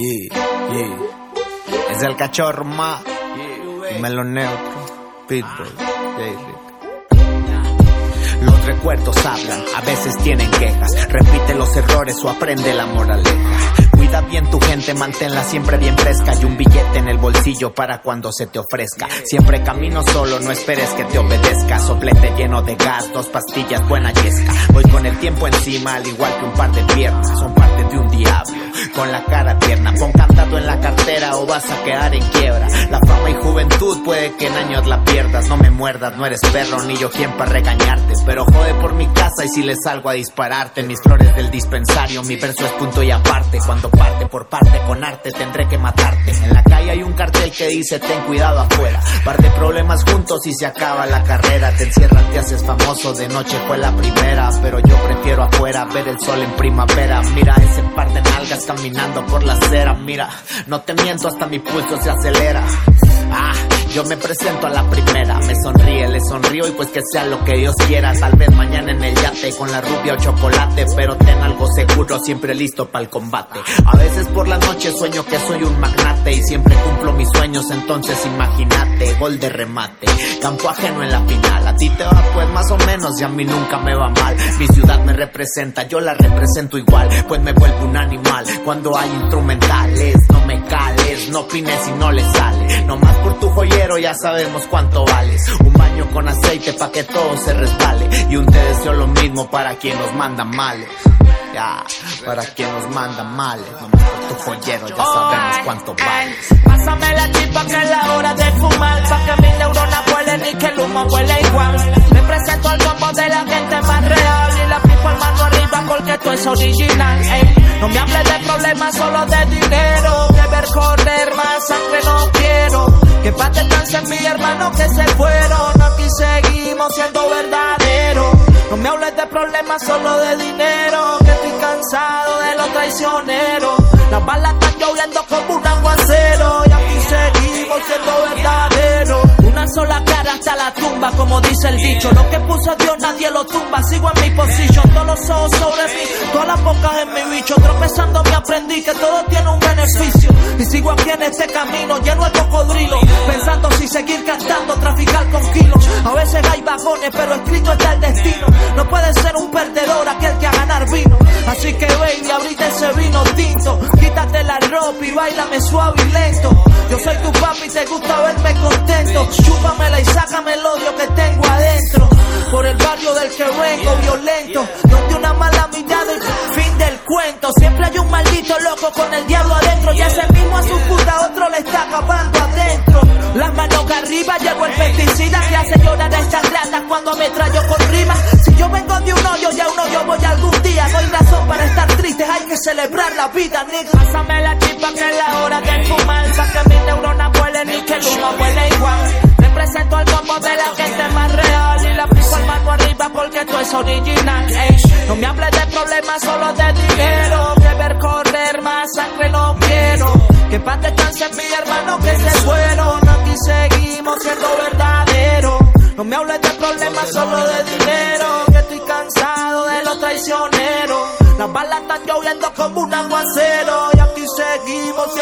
Yeah, yeah. Es el cachorro más. Melo neutro. Pitbull. Los recuerdos hablan, a veces tienen quejas. Repite los errores o aprende la moraleja. Cuida bien tu gente, manténla siempre bien fresca y un billete en el bolsillo para cuando se te ofrezca. Siempre camino solo, no esperes que te obedezca. Soplete lleno de gas, dos pastillas, buena yesca. Voy con el tiempo encima, al igual que un par de piernas. Son parte de un diablo, con la cara tierna. Pon cantado en la cartera o vas a quedar en quiebra. La fama y juventud puede que en años la pierdas. No me muerdas, no eres perro ni yo quien para regañarte. Pero jode por mi casa y si le salgo a dispararte. Mis flores del dispensario, mi verso es punto y aparte. Cuando parte por parte con arte tendré que matarte. En la calle hay un cartel que dice ten cuidado afuera. Par de problemas juntos y se acaba la carrera. Te encierran, te haces famoso, de noche fue la primera. Pero yo prefiero afuera ver el sol en primavera. Mira ese par de nalgas caminando por la acera. Mira, no te miento, hasta mi pulso se acelera. Ah, yo me presento a la primera, me sonríe, le sonrío y pues que sea lo que Dios quiera. Tal vez mañana en el yate con la rubia o chocolate, pero ten algo seguro, siempre listo para el combate. A veces por la noche sueño que soy un magnate y siempre cumplo mis sueños, entonces imagínate, gol de remate, campo ajeno en la final. A ti te va pues más o menos y a mí nunca me va mal. Mi ciudad me representa, yo la represento igual, pues me vuelvo un animal cuando hay instrumentales. No me cales, no opines y no le sale, no más por tu joyero ya sabemos cuánto vales. Un baño con aceite pa' que todo se resbale. Y un te deseo lo mismo para quien nos manda males. Ya, para quien nos manda males. No más por tu joyero ya sabemos cuánto vales. Pásame la chispa que es la hora de fumar. Pa' que mis neuronas vuelen y que el humo huele igual. Me presento al combo de la gente más real. Y la pipa mano arriba porque esto es original. ey. No me hables de problemas, solo de dinero. De ver correr más sangre no quiero. Que paz descanse mi hermano que se fueron. Aquí seguimos siendo verdaderos. No me hables de problemas, solo de dinero. Que estoy cansado de los traicioneros. Las balas están lloviendo como un aguacero. Y aquí seguimos siendo verdaderos. Una sola hasta la tumba, como dice el dicho. Lo que puso Dios nadie lo tumba. Sigo en mi posición, todos los ojos sobre mí, todas las bocas en mi bicho. Tropezando me aprendí que todo tiene un beneficio. Y sigo aquí en este camino lleno de cocodrilo. Pensando si seguir cantando, traficar con kilos. A veces hay bajones, pero escrito está el destino. No puede ser un perdedor aquel que a ganar vino. Así que baby, abrite ese vino tinto. Quítate la ropa y bailame suave y lento. Soy tu papi te gusta verme contento. Chúpamela y sácame el odio que tengo adentro. Por el barrio del que vengo violento. Donde una mala mirada y fin del cuento. Siempre hay un maldito loco con el diablo adentro. Y ese mismo a su puta otro le está acabando adentro. Las manos arriba llegó el pesticida que hace llorar a estas ratas cuando me trayo con rimas. Si yo vengo de un hoyo, ya un hoyo voy algún día. No hay razón para estar tristes, hay que celebrar la vida, nigga. Pásame la chispa que es la hora de vuelen que el humo huele igual. Al combo de la gente más real. Y la piso al mano arriba porque esto es original. ey. No me hables de problemas, solo de dinero. Que ver correr más sangre no quiero. Que paz descanse mi hermano que se fueron. Aquí seguimos siendo verdaderos. No me hables de problemas, solo de dinero. Que estoy cansado de los traicioneros. Las balas están lloviendo como un aguacero. Y aquí seguimos.